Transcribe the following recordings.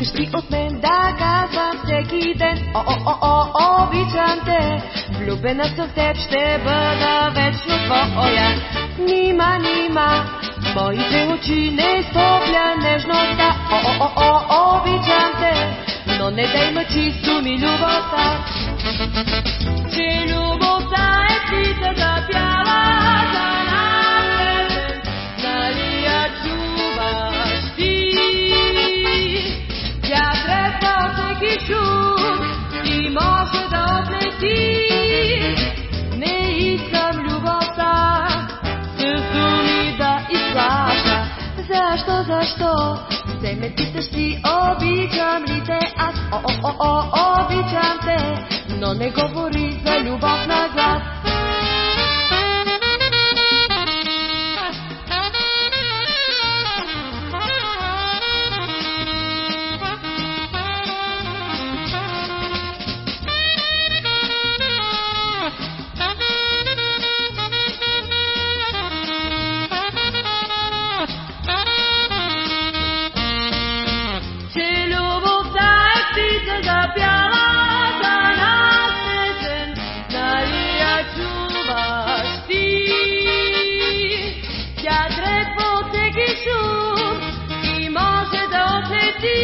Кажи от мен да казвам всеки ден, о, о, о, о, обичам те. Влюбена съм в теб, ще бъда вечно твоя. Нима, нима, моите очи не стопля нежността, о, о, о, о, обичам те. Но не дай мъчи суми любовта, че любов Защо, защо? Се ме питаш ти, обичам ли те аз? О, о, о, о, обичам те, но не говори за любов на всеки шум и може да отлети.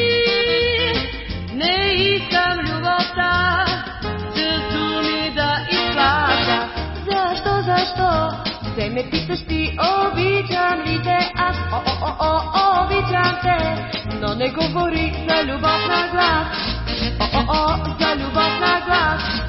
Не искам любовта с думи да изплата. Защо, защо се ме питаш ти, обичам ли те? Аз о, о, о, о, обичам те, но не говори за любов на глас. О, о, о, за любов на глас.